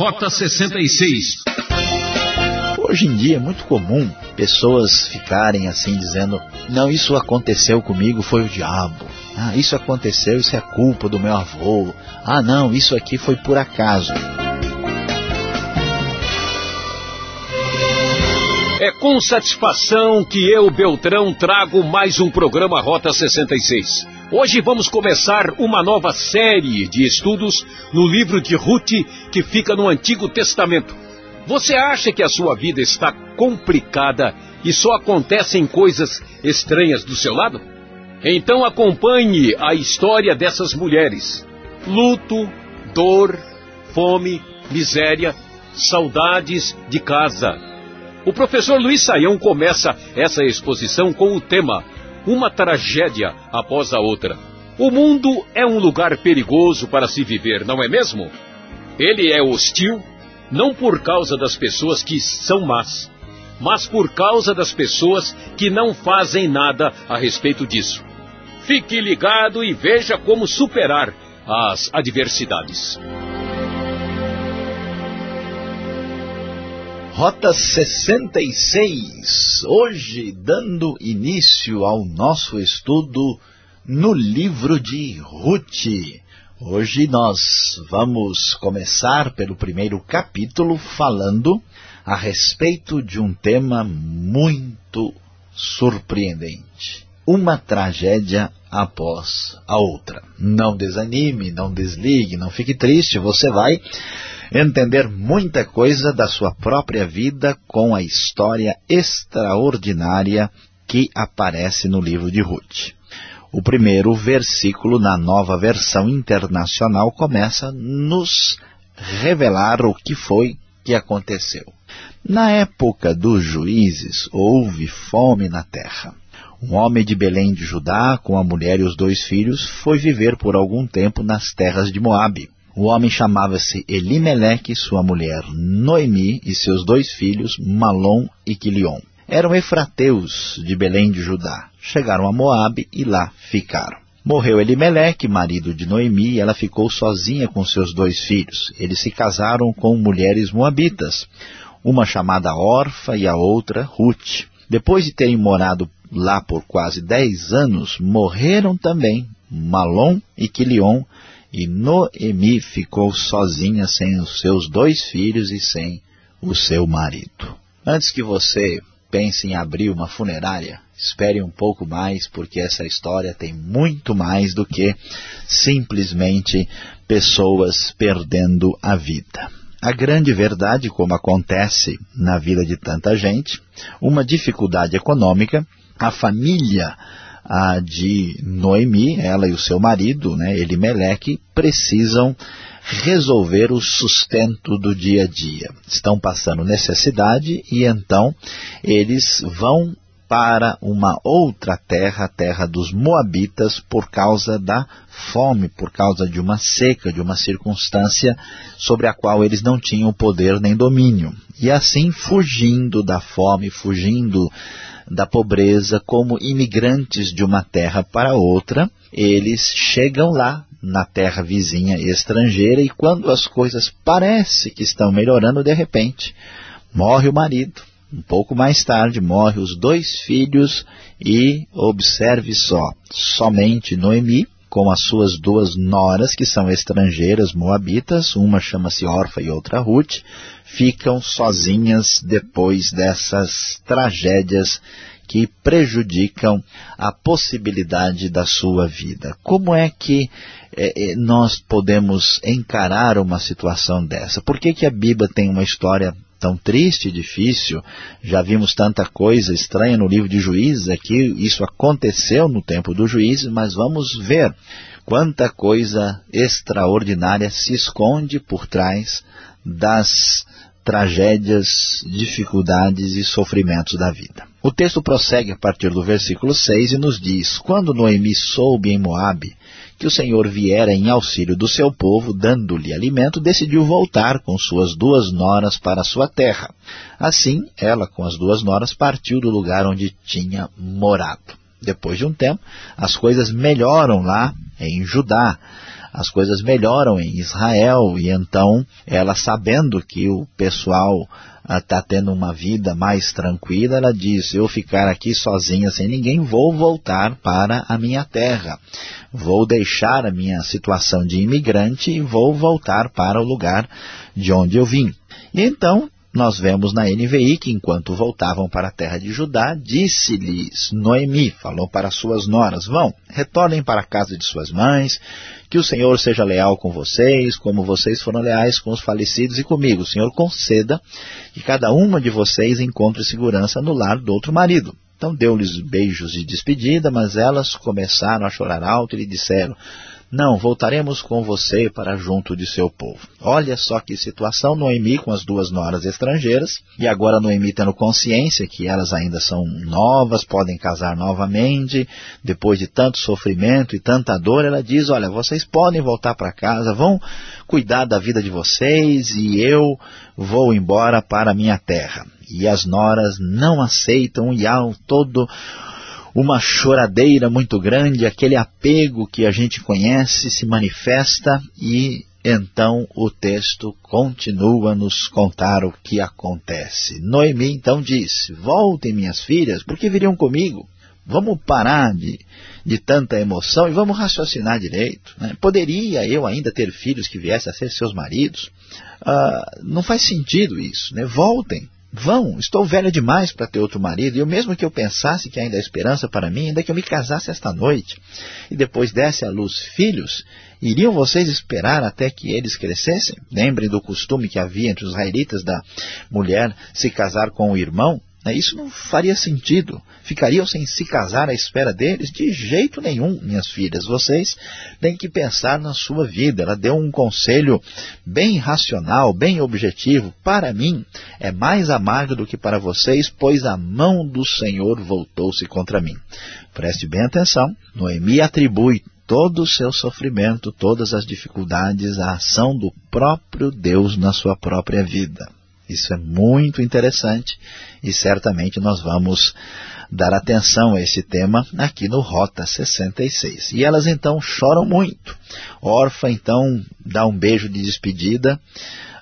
Rota 66. Hoje em dia é muito comum pessoas ficarem assim dizendo, não, isso aconteceu comigo, foi o diabo. Ah, isso aconteceu, isso é culpa do meu avô. Ah, não, isso aqui foi por acaso. É com satisfação que eu, Beltrão, trago mais um programa Rota 66. Hoje vamos começar uma nova série de estudos no livro de Ruth, que fica no Antigo Testamento. Você acha que a sua vida está complicada e só acontecem coisas estranhas do seu lado? Então acompanhe a história dessas mulheres. Luto, dor, fome, miséria, saudades de casa o professor Luiz Saião começa essa exposição com o tema Uma tragédia após a outra. O mundo é um lugar perigoso para se viver, não é mesmo? Ele é hostil não por causa das pessoas que são más, mas por causa das pessoas que não fazem nada a respeito disso. Fique ligado e veja como superar as adversidades. Rota 66, hoje dando início ao nosso estudo no livro de Ruth. Hoje nós vamos começar pelo primeiro capítulo falando a respeito de um tema muito surpreendente. Uma tragédia após a outra. Não desanime, não desligue, não fique triste, você vai entender muita coisa da sua própria vida com a história extraordinária que aparece no livro de Ruth. O primeiro versículo na nova versão internacional começa nos revelar o que foi que aconteceu. Na época dos juízes, houve fome na terra. Um homem de Belém de Judá, com a mulher e os dois filhos, foi viver por algum tempo nas terras de Moabe. O homem chamava-se Elimeleque, sua mulher Noemi e seus dois filhos, Malom e Quilion. Eram efrateus de Belém de Judá. Chegaram a Moabe e lá ficaram. Morreu Elimeleque, marido de Noemi, e ela ficou sozinha com seus dois filhos. Eles se casaram com mulheres moabitas, uma chamada Orfa e a outra Ruth. Depois de terem morado lá por quase dez anos, morreram também Malom e Quilion, e Noemi ficou sozinha sem os seus dois filhos e sem o seu marido. Antes que você pense em abrir uma funerária, espere um pouco mais, porque essa história tem muito mais do que simplesmente pessoas perdendo a vida. A grande verdade, como acontece na vida de tanta gente, uma dificuldade econômica, a família a de Noemi, ela e o seu marido, né, Elimeleque, precisam resolver o sustento do dia a dia. Estão passando necessidade e então eles vão para uma outra terra, a terra dos Moabitas, por causa da fome, por causa de uma seca, de uma circunstância sobre a qual eles não tinham poder nem domínio. E assim, fugindo da fome, fugindo da pobreza como imigrantes de uma terra para outra, eles chegam lá na terra vizinha estrangeira e quando as coisas parecem que estão melhorando, de repente, morre o marido. Um pouco mais tarde morre os dois filhos e, observe só, somente Noemi, com as suas duas noras, que são estrangeiras moabitas, uma chama-se Orfa e outra Ruth, ficam sozinhas depois dessas tragédias que prejudicam a possibilidade da sua vida. Como é que é, nós podemos encarar uma situação dessa? Por que, que a Bíblia tem uma história tão triste e difícil? Já vimos tanta coisa estranha no livro de Juízes aqui, isso aconteceu no tempo dos juízes, mas vamos ver quanta coisa extraordinária se esconde por trás das tragédias, dificuldades e sofrimentos da vida. O texto prossegue a partir do versículo 6 e nos diz, Quando Noemi soube em Moabe que o Senhor viera em auxílio do seu povo, dando-lhe alimento, decidiu voltar com suas duas noras para sua terra. Assim, ela com as duas noras partiu do lugar onde tinha morado. Depois de um tempo, as coisas melhoram lá em Judá. As coisas melhoram em Israel e então ela sabendo que o pessoal está ah, tendo uma vida mais tranquila, ela diz, eu ficar aqui sozinha sem ninguém, vou voltar para a minha terra. Vou deixar a minha situação de imigrante e vou voltar para o lugar de onde eu vim. E então nós vemos na NVI que enquanto voltavam para a terra de Judá, disse-lhes Noemi, falou para suas noras, vão, retornem para a casa de suas mães, que o Senhor seja leal com vocês, como vocês foram leais com os falecidos e comigo. O Senhor conceda que cada uma de vocês encontre segurança no lar do outro marido. Então deu-lhes beijos de despedida, mas elas começaram a chorar alto e lhe disseram, não, voltaremos com você para junto de seu povo. Olha só que situação, Noemi com as duas noras estrangeiras, e agora Noemi tendo consciência que elas ainda são novas, podem casar novamente, depois de tanto sofrimento e tanta dor, ela diz, olha, vocês podem voltar para casa, vão cuidar da vida de vocês, e eu vou embora para minha terra. E as noras não aceitam, e há todo uma choradeira muito grande, aquele apego que a gente conhece se manifesta e então o texto continua a nos contar o que acontece. Noemi então disse, voltem minhas filhas, porque viriam comigo. Vamos parar de, de tanta emoção e vamos raciocinar direito. Né? Poderia eu ainda ter filhos que viessem a ser seus maridos? Ah, não faz sentido isso. Né? Voltem. Vão, estou velha demais para ter outro marido, e eu mesmo que eu pensasse que ainda há esperança para mim, ainda que eu me casasse esta noite, e depois desse à luz filhos, iriam vocês esperar até que eles crescessem? Lembrem do costume que havia entre os israelitas da mulher se casar com o irmão, isso não faria sentido. Ficariam sem se casar à espera deles? De jeito nenhum, minhas filhas. Vocês têm que pensar na sua vida. Ela deu um conselho bem racional, bem objetivo. Para mim, é mais amargo do que para vocês, pois a mão do Senhor voltou-se contra mim. Preste bem atenção. Noemi atribui todo o seu sofrimento, todas as dificuldades à ação do próprio Deus na sua própria vida. Isso é muito interessante e certamente nós vamos dar atenção a esse tema aqui no Rota 66. E elas então choram muito. Orfa então dá um beijo de despedida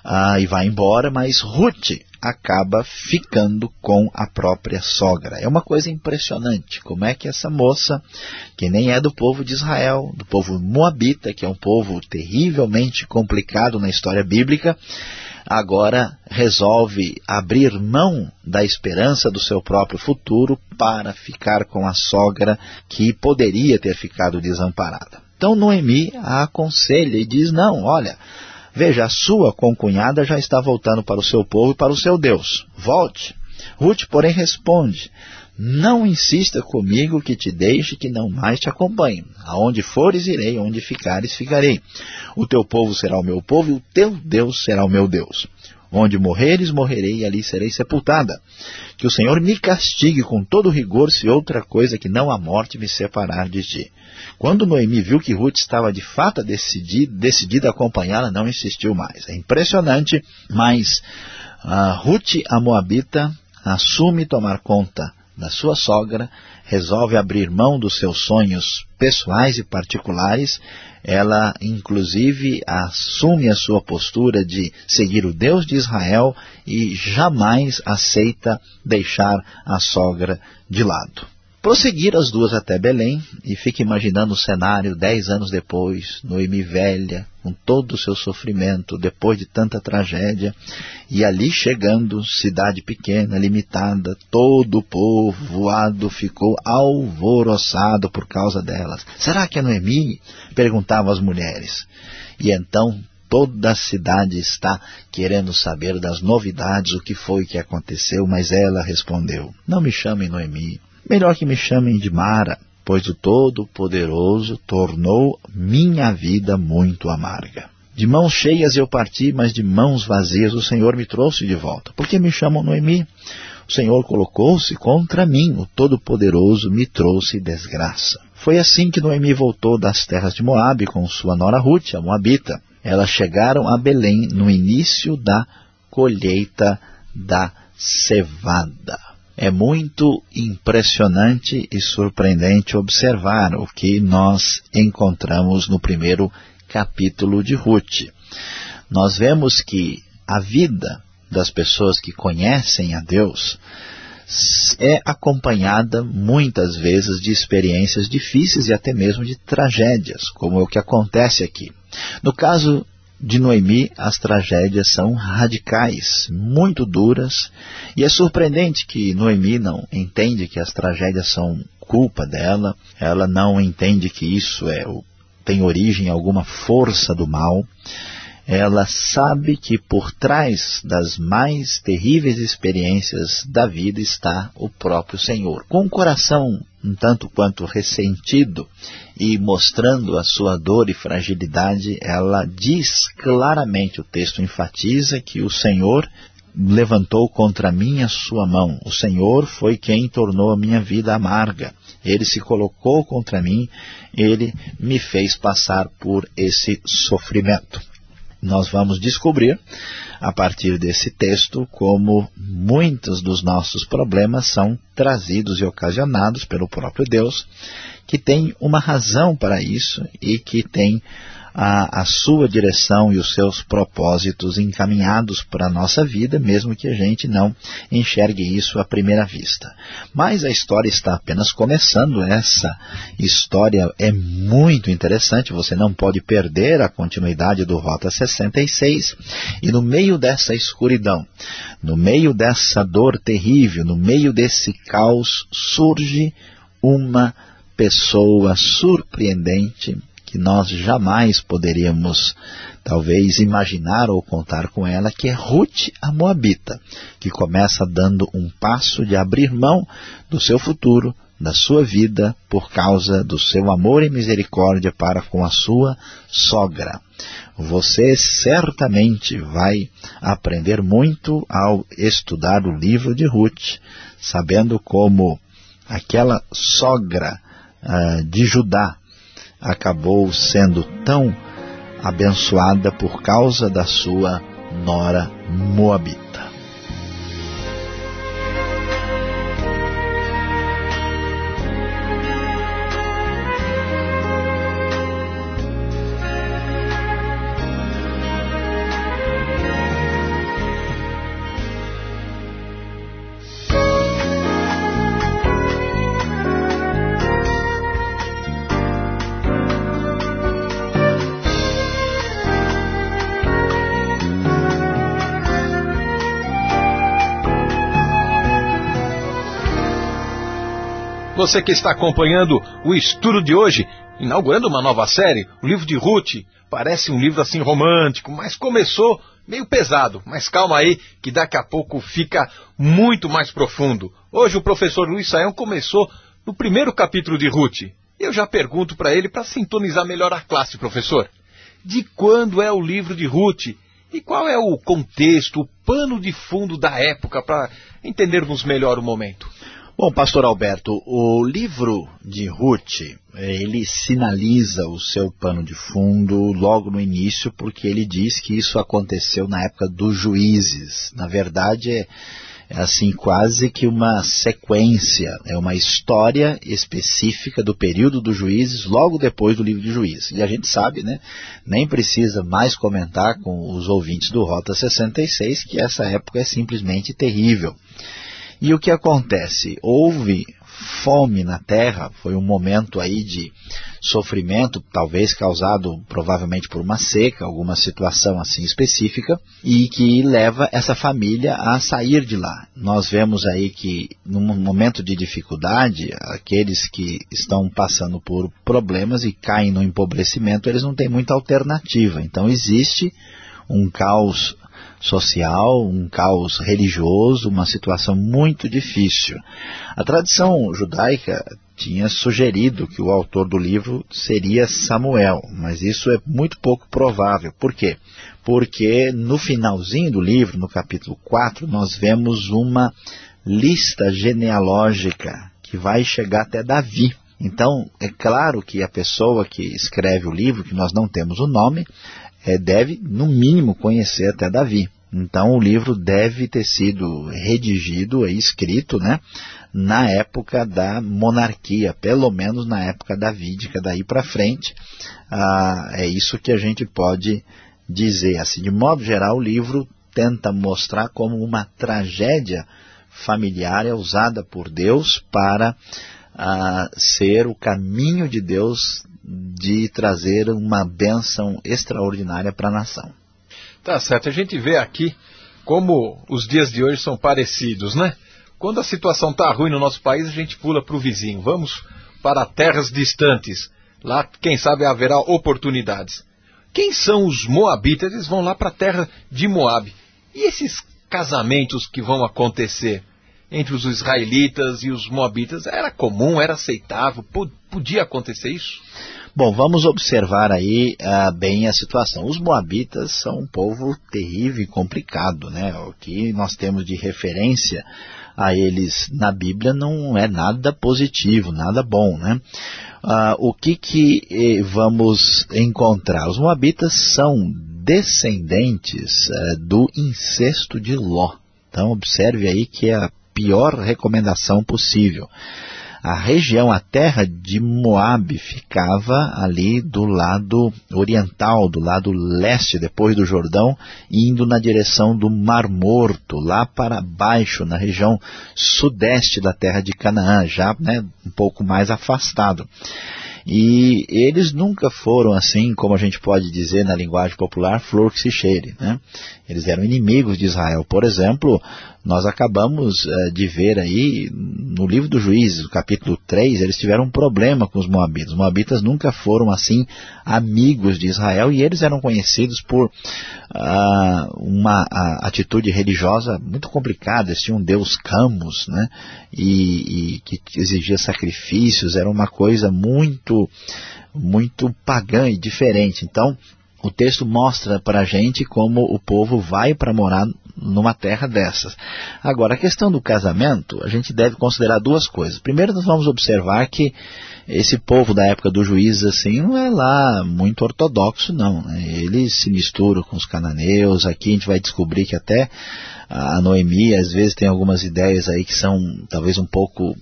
ah, e vai embora, mas Ruth acaba ficando com a própria sogra. É uma coisa impressionante, como é que essa moça, que nem é do povo de Israel, do povo moabita, que é um povo terrivelmente complicado na história bíblica, agora resolve abrir mão da esperança do seu próprio futuro para ficar com a sogra que poderia ter ficado desamparada. Então Noemi a aconselha e diz, não, olha, veja, a sua concunhada já está voltando para o seu povo e para o seu Deus. Volte. Ruth, porém, responde, não insista comigo que te deixe que não mais te acompanhe. Aonde fores irei, onde ficares ficarei. O teu povo será o meu povo e o teu Deus será o meu Deus. Onde morreres, morrerei e ali serei sepultada. Que o Senhor me castigue com todo rigor se outra coisa que não a morte me separar de ti. Quando Noemi viu que Ruth estava de fato decidida, decidida a acompanhá-la, não insistiu mais. É impressionante, mas Ruth, a Moabita, assume tomar conta da sua sogra, resolve abrir mão dos seus sonhos pessoais e particulares, ela inclusive assume a sua postura de seguir o Deus de Israel e jamais aceita deixar a sogra de lado. Prosseguiram as duas até Belém e fica imaginando o cenário dez anos depois, Noemi velha, com todo o seu sofrimento, depois de tanta tragédia, e ali chegando, cidade pequena, limitada, todo o povo voado ficou alvoroçado por causa delas. Será que é Noemi? Perguntavam as mulheres. E então toda a cidade está querendo saber das novidades, o que foi que aconteceu, mas ela respondeu, não me chamem Noemi, Melhor que me chamem de Mara, pois o Todo-Poderoso tornou minha vida muito amarga. De mãos cheias eu parti, mas de mãos vazias o Senhor me trouxe de volta. Por que me chamam Noemi? O Senhor colocou-se contra mim, o Todo-Poderoso me trouxe desgraça. Foi assim que Noemi voltou das terras de Moabe com sua nora Ruth, a Moabita. Elas chegaram a Belém no início da colheita da cevada. É muito impressionante e surpreendente observar o que nós encontramos no primeiro capítulo de Ruth. Nós vemos que a vida das pessoas que conhecem a Deus é acompanhada muitas vezes de experiências difíceis e até mesmo de tragédias, como é o que acontece aqui. No caso de Noemi, as tragédias são radicais, muito duras, e é surpreendente que Noemi não entende que as tragédias são culpa dela, ela não entende que isso é tem origem em alguma força do mal, ela sabe que por trás das mais terríveis experiências da vida está o próprio Senhor. Com o coração um tanto quanto ressentido e mostrando a sua dor e fragilidade, ela diz claramente, o texto enfatiza que o Senhor levantou contra mim a sua mão. O Senhor foi quem tornou a minha vida amarga. Ele se colocou contra mim, ele me fez passar por esse sofrimento nós vamos descobrir, a partir desse texto, como muitos dos nossos problemas são trazidos e ocasionados pelo próprio Deus, que tem uma razão para isso e que tem a, a sua direção e os seus propósitos encaminhados para a nossa vida, mesmo que a gente não enxergue isso à primeira vista. Mas a história está apenas começando, essa história é muito interessante, você não pode perder a continuidade do Rota 66, e no meio dessa escuridão, no meio dessa dor terrível, no meio desse caos, surge uma pessoa surpreendente que nós jamais poderíamos talvez imaginar ou contar com ela, que é Ruth a Moabita, que começa dando um passo de abrir mão do seu futuro, da sua vida, por causa do seu amor e misericórdia para com a sua sogra. Você certamente vai aprender muito ao estudar o livro de Ruth, sabendo como aquela sogra uh, de Judá acabou sendo tão abençoada por causa da sua nora Moabita. Você que está acompanhando o estudo de hoje, inaugurando uma nova série, o livro de Ruth, parece um livro assim romântico, mas começou meio pesado. Mas calma aí, que daqui a pouco fica muito mais profundo. Hoje o professor Luiz Saião começou no primeiro capítulo de Ruth. Eu já pergunto para ele para sintonizar melhor a classe, professor. De quando é o livro de Ruth? E qual é o contexto, o pano de fundo da época para entendermos melhor o momento? Bom, pastor Alberto, o livro de Ruth, ele sinaliza o seu pano de fundo logo no início, porque ele diz que isso aconteceu na época dos juízes. Na verdade, é, é assim quase que uma sequência, é uma história específica do período dos juízes, logo depois do livro de juízes. E a gente sabe, né, nem precisa mais comentar com os ouvintes do Rota 66, que essa época é simplesmente terrível. E o que acontece? Houve fome na terra, foi um momento aí de sofrimento, talvez causado provavelmente por uma seca, alguma situação assim específica, e que leva essa família a sair de lá. Nós vemos aí que num momento de dificuldade, aqueles que estão passando por problemas e caem no empobrecimento, eles não têm muita alternativa. Então existe um caos social, um caos religioso, uma situação muito difícil. A tradição judaica tinha sugerido que o autor do livro seria Samuel, mas isso é muito pouco provável. Por quê? Porque no finalzinho do livro, no capítulo 4, nós vemos uma lista genealógica que vai chegar até Davi. Então, é claro que a pessoa que escreve o livro, que nós não temos o nome, é, deve, no mínimo, conhecer até Davi. Então o livro deve ter sido redigido e escrito né, na época da monarquia, pelo menos na época davídica, daí para frente. Ah, é isso que a gente pode dizer. Assim, de modo geral, o livro tenta mostrar como uma tragédia familiar é usada por Deus para ah, ser o caminho de Deus de trazer uma bênção extraordinária para a nação. Tá certo, a gente vê aqui como os dias de hoje são parecidos, né? Quando a situação está ruim no nosso país, a gente pula para o vizinho. Vamos para terras distantes. Lá, quem sabe, haverá oportunidades. Quem são os moabitas? Eles vão lá para a terra de Moab. E esses casamentos que vão acontecer entre os israelitas e os moabitas era comum, era aceitável? Podia acontecer isso? Bom, vamos observar aí uh, bem a situação. Os moabitas são um povo terrível e complicado, né? O que nós temos de referência a eles na Bíblia não é nada positivo, nada bom, né? Uh, o que que eh, vamos encontrar? Os moabitas são descendentes uh, do incesto de Ló. Então observe aí que a pior recomendação possível a região, a terra de Moab ficava ali do lado oriental, do lado leste, depois do Jordão, indo na direção do Mar Morto, lá para baixo, na região sudeste da terra de Canaã, já né, um pouco mais afastado. E eles nunca foram assim, como a gente pode dizer na linguagem popular, flor que se cheire. Né? Eles eram inimigos de Israel. Por exemplo, nós acabamos uh, de ver aí, no livro do Juízes, capítulo 3, eles tiveram um problema com os Moabitas. Os Moabitas nunca foram assim amigos de Israel e eles eram conhecidos por uh, uma atitude religiosa muito complicada. Eles tinham um deus Camus, né? E, e que exigia sacrifícios, era uma coisa muito, muito pagã e diferente. Então, o texto mostra para a gente como o povo vai para morar numa terra dessas. Agora, a questão do casamento, a gente deve considerar duas coisas. Primeiro, nós vamos observar que esse povo da época do juiz, assim, não é lá muito ortodoxo, não. Né? Eles se misturam com os cananeus. Aqui a gente vai descobrir que até a Noemi, às vezes, tem algumas ideias aí que são talvez um pouco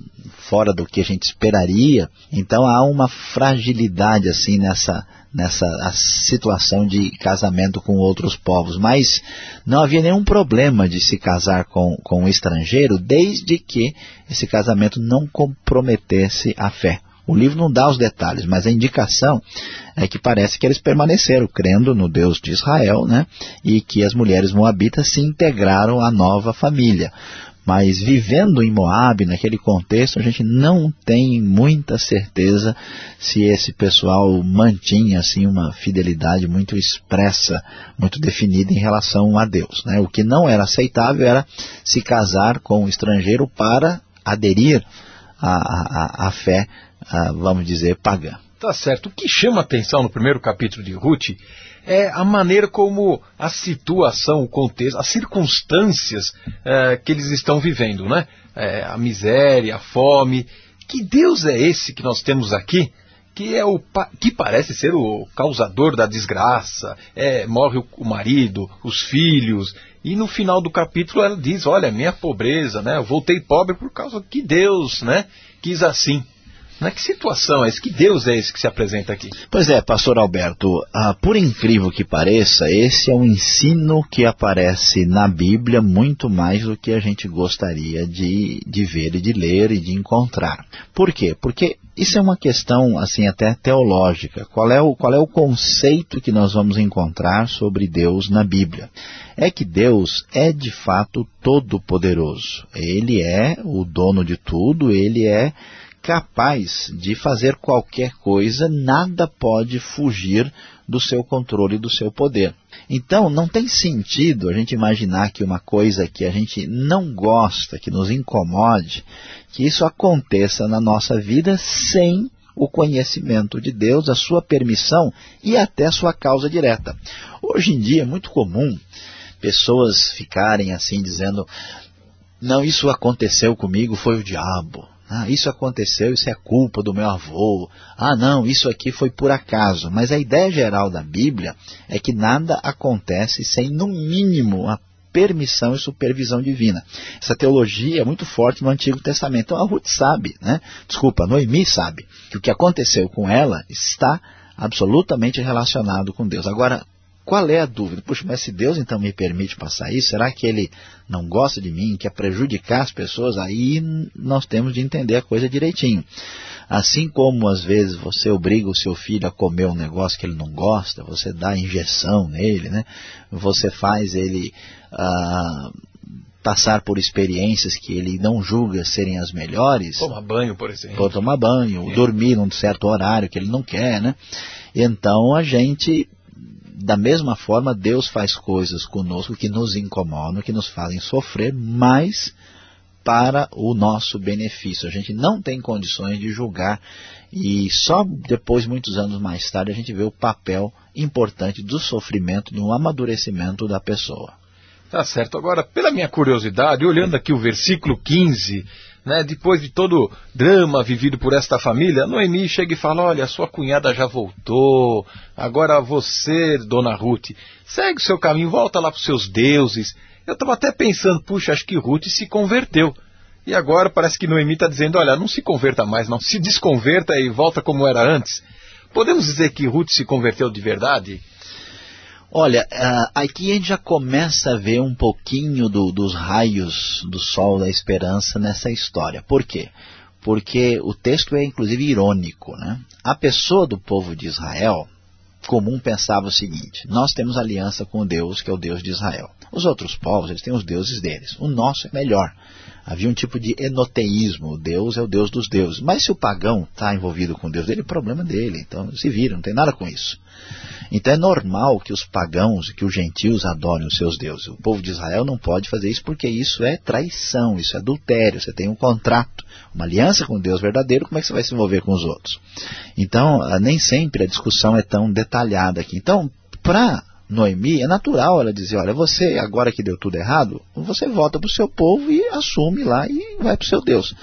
fora do que a gente esperaria. Então há uma fragilidade, assim, nessa nessa situação de casamento com outros povos, mas não havia nenhum problema de se casar com, com um estrangeiro, desde que esse casamento não comprometesse a fé. O livro não dá os detalhes, mas a indicação é que parece que eles permaneceram crendo no Deus de Israel, né? E que as mulheres moabitas se integraram à nova família. Mas vivendo em Moab, naquele contexto, a gente não tem muita certeza se esse pessoal mantinha assim uma fidelidade muito expressa, muito definida em relação a Deus. Né? O que não era aceitável era se casar com um estrangeiro para aderir à, à, à fé, à, vamos dizer, pagã. Tá certo. O que chama atenção no primeiro capítulo de Ruth é a maneira como a situação, o contexto, as circunstâncias é, que eles estão vivendo, né? É, a miséria, a fome. Que Deus é esse que nós temos aqui? Que é o que parece ser o causador da desgraça. É, morre o, marido, os filhos, e no final do capítulo ela diz: Olha, minha pobreza, né? Eu voltei pobre por causa que Deus, né? Quis assim. Mas que situação é esse? Que Deus é esse que se apresenta aqui? Pois é, pastor Alberto, ah, por incrível que pareça, esse é um ensino que aparece na Bíblia muito mais do que a gente gostaria de, de ver e de ler e de encontrar. Por quê? Porque isso é uma questão assim até teológica. Qual é o, qual é o conceito que nós vamos encontrar sobre Deus na Bíblia? É que Deus é de fato todo-poderoso. Ele é o dono de tudo, ele é capaz de fazer qualquer coisa, nada pode fugir do seu controle e do seu poder. Então, não tem sentido a gente imaginar que uma coisa que a gente não gosta, que nos incomode, que isso aconteça na nossa vida sem o conhecimento de Deus, a sua permissão e até a sua causa direta. Hoje em dia é muito comum pessoas ficarem assim dizendo, não, isso aconteceu comigo, foi o diabo. Ah, isso aconteceu, isso é culpa do meu avô. Ah, não, isso aqui foi por acaso. Mas a ideia geral da Bíblia é que nada acontece sem, no mínimo, a permissão e supervisão divina. Essa teologia é muito forte no Antigo Testamento. Então a Ruth sabe, né? desculpa, Noemi sabe, que o que aconteceu com ela está absolutamente relacionado com Deus. Agora, qual é a dúvida? Puxa, mas se Deus então me permite passar isso, será que Ele não gosta de mim, quer prejudicar as pessoas? Aí nós temos de entender a coisa direitinho. Assim como às vezes você obriga o seu filho a comer um negócio que ele não gosta, você dá injeção nele, né? você faz ele ah, passar por experiências que ele não julga serem as melhores. Tomar banho, por exemplo. Ou tomar banho, é. dormir num certo horário que ele não quer, né? Então a gente, da mesma forma, Deus faz coisas conosco que nos incomodam, que nos fazem sofrer, mas para o nosso benefício. A gente não tem condições de julgar e só depois, muitos anos mais tarde, a gente vê o papel importante do sofrimento no amadurecimento da pessoa. Tá certo. Agora, pela minha curiosidade, olhando aqui o versículo 15, né, depois de todo o drama vivido por esta família, Noemi chega e fala, olha, sua cunhada já voltou, agora você, dona Ruth, segue o seu caminho, volta lá para os seus deuses, eu estava até pensando, puxa, acho que Ruth se converteu. E agora parece que Noemi está dizendo, olha, não se converta mais, não. Se desconverta e volta como era antes. Podemos dizer que Ruth se converteu de verdade? Olha, uh, aqui a gente já começa a ver um pouquinho do, dos raios do sol da esperança nessa história. Por quê? Porque o texto é inclusive irônico. Né? A pessoa do povo de Israel comum pensava o seguinte, nós temos aliança com Deus, que é o Deus de Israel. Os outros povos, eles têm os deuses deles. O nosso é melhor. Havia um tipo de enoteísmo. Deus é o Deus dos deuses. Mas se o pagão está envolvido com Deus dele, é problema dele. Então se vira, não tem nada com isso. Então é normal que os pagãos, que os gentios adorem os seus deuses. O povo de Israel não pode fazer isso porque isso é traição, isso é adultério. Você tem um contrato, uma aliança com Deus verdadeiro, como é que você vai se envolver com os outros? Então, nem sempre a discussão é tão detalhada aqui. Então, para Noemi, é natural ela dizer, olha, você, agora que deu tudo errado, você volta para o seu povo e assume lá e vai para o seu Deus.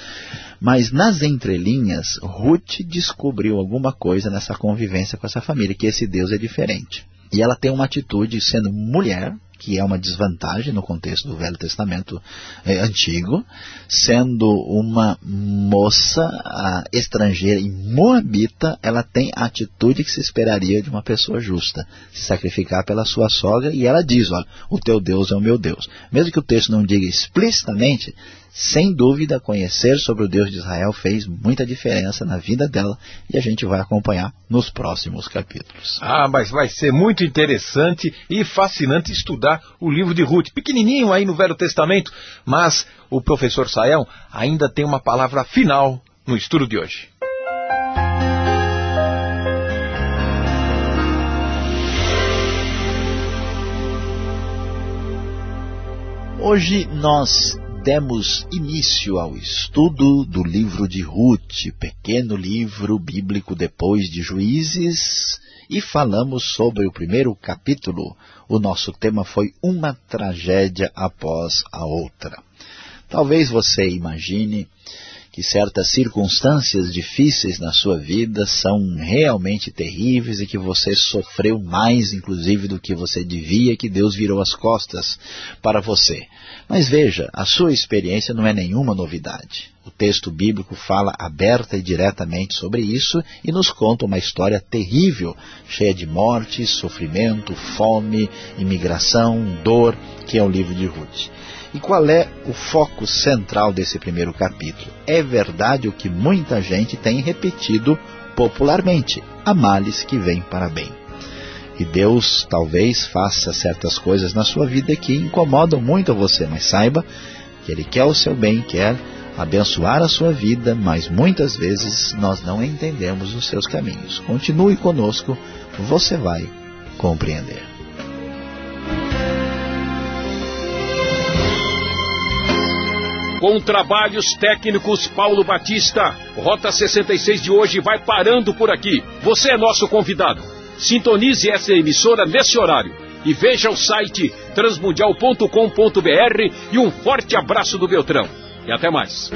Mas nas entrelinhas, Ruth descobriu alguma coisa nessa convivência com essa família, que esse Deus é diferente. E ela tem uma atitude, sendo mulher, que é uma desvantagem no contexto do Velho Testamento é, Antigo, sendo uma moça a, estrangeira e moabita, ela tem a atitude que se esperaria de uma pessoa justa, se sacrificar pela sua sogra, e ela diz, olha, o teu Deus é o meu Deus. Mesmo que o texto não diga explicitamente, sem dúvida, conhecer sobre o Deus de Israel fez muita diferença na vida dela e a gente vai acompanhar nos próximos capítulos. Ah, mas vai ser muito interessante e fascinante estudar o livro de Ruth. Pequenininho aí no Velho Testamento, mas o professor Saião ainda tem uma palavra final no estudo de hoje. Hoje nós demos início ao estudo do livro de Ruth, pequeno livro bíblico depois de Juízes, e falamos sobre o primeiro capítulo. O nosso tema foi uma tragédia após a outra. Talvez você imagine que certas circunstâncias difíceis na sua vida são realmente terríveis e que você sofreu mais, inclusive, do que você devia, que Deus virou as costas para você. Mas veja, a sua experiência não é nenhuma novidade. O texto bíblico fala aberta e diretamente sobre isso e nos conta uma história terrível, cheia de morte, sofrimento, fome, imigração, dor, que é o livro de Ruth. E qual é o foco central desse primeiro capítulo? É verdade o que muita gente tem repetido popularmente, há males que vêm para bem. E Deus talvez faça certas coisas na sua vida que incomodam muito você, mas saiba que Ele quer o seu bem, quer abençoar a sua vida, mas muitas vezes nós não entendemos os seus caminhos. Continue conosco, você vai compreender. Com trabalhos técnicos Paulo Batista, Rota 66 de hoje vai parando por aqui. Você é nosso convidado. Sintonize essa emissora nesse horário e veja o site transmundial.com.br e um forte abraço do Beltrão. E até mais.